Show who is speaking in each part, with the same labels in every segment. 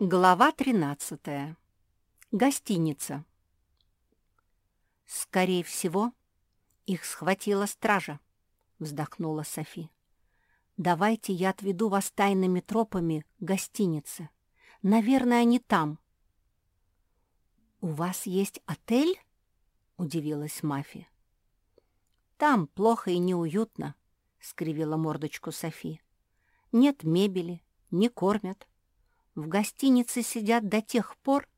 Speaker 1: Глава 13. Гостиница. «Скорее всего, их схватила стража», — вздохнула Софи. «Давайте я отведу вас тайными тропами к гостинице. Наверное, они там». «У вас есть отель?» — удивилась Мафи. «Там плохо и неуютно», — скривила мордочку Софи. «Нет мебели, не кормят, в гостинице сидят до тех пор,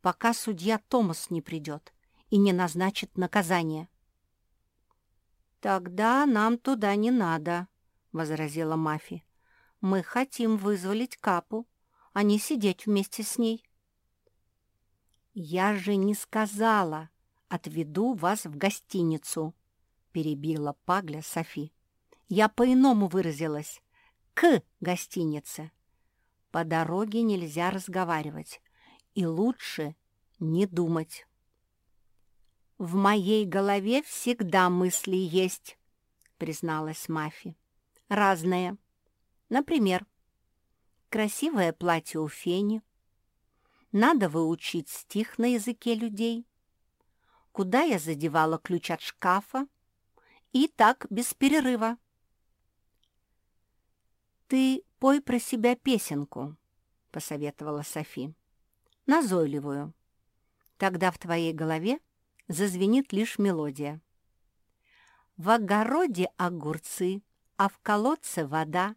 Speaker 1: пока судья Томас не придет и не назначит наказание. «Тогда нам туда не надо», — возразила Мафи. «Мы хотим вызволить Капу, а не сидеть вместе с ней». «Я же не сказала, отведу вас в гостиницу», — перебила Пагля Софи. «Я по-иному выразилась. К гостинице». По дороге нельзя разговаривать, и лучше не думать. «В моей голове всегда мысли есть», — призналась Мафи. «Разные. Например, красивое платье у Фени. Надо выучить стих на языке людей. Куда я задевала ключ от шкафа? И так без перерыва. «Ты пой про себя песенку», — посоветовала Софи. «Назойливую. Тогда в твоей голове зазвенит лишь мелодия. В огороде огурцы, а в колодце вода.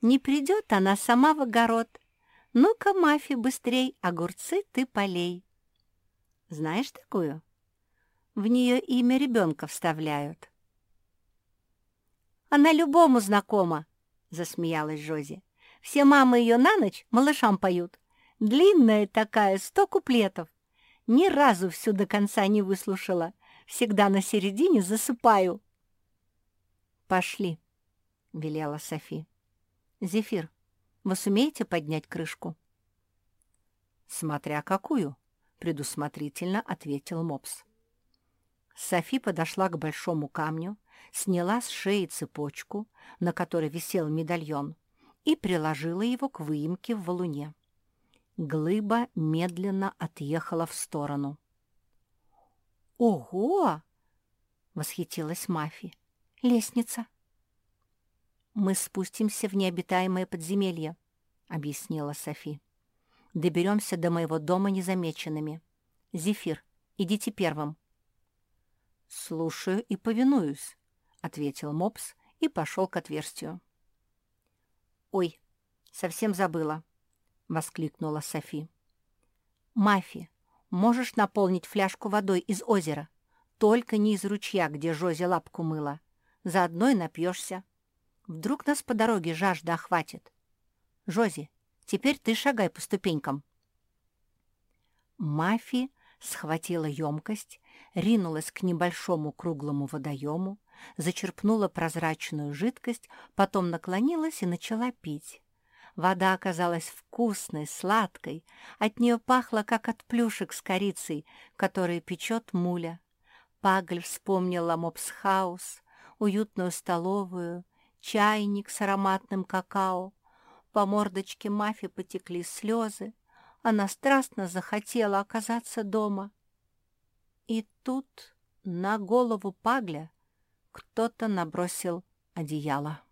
Speaker 1: Не придет она сама в огород. Ну-ка, Мафи, быстрей, огурцы ты полей. Знаешь такую? В нее имя ребенка вставляют. Она любому знакома, засмеялась Жози. «Все мамы ее на ночь малышам поют. Длинная такая, сто куплетов. Ни разу всю до конца не выслушала. Всегда на середине засыпаю». «Пошли», — велела Софи. «Зефир, вы сумеете поднять крышку?» «Смотря какую», — предусмотрительно ответил Мопс. Софи подошла к большому камню, сняла с шеи цепочку, на которой висел медальон, и приложила его к выемке в валуне. Глыба медленно отъехала в сторону. «Ого!» — восхитилась Мафи. «Лестница!» «Мы спустимся в необитаемое подземелье», — объяснила Софи. «Доберемся до моего дома незамеченными. Зефир, идите первым». «Слушаю и повинуюсь», ответил Мопс и пошел к отверстию. «Ой, совсем забыла!» — воскликнула Софи. «Мафи, можешь наполнить фляжку водой из озера? Только не из ручья, где Жози лапку мыла. Заодно и напьешься. Вдруг нас по дороге жажда охватит. Жози, теперь ты шагай по ступенькам». Мафи схватила емкость, ринулась к небольшому круглому водоему, зачерпнула прозрачную жидкость, потом наклонилась и начала пить. Вода оказалась вкусной, сладкой, от нее пахло, как от плюшек с корицей, которые печет муля. Пагль вспомнила мопсхаус, уютную столовую, чайник с ароматным какао. По мордочке Мафи потекли слезы. Она страстно захотела оказаться дома. И тут на голову Пагля кто-то набросил одеяло.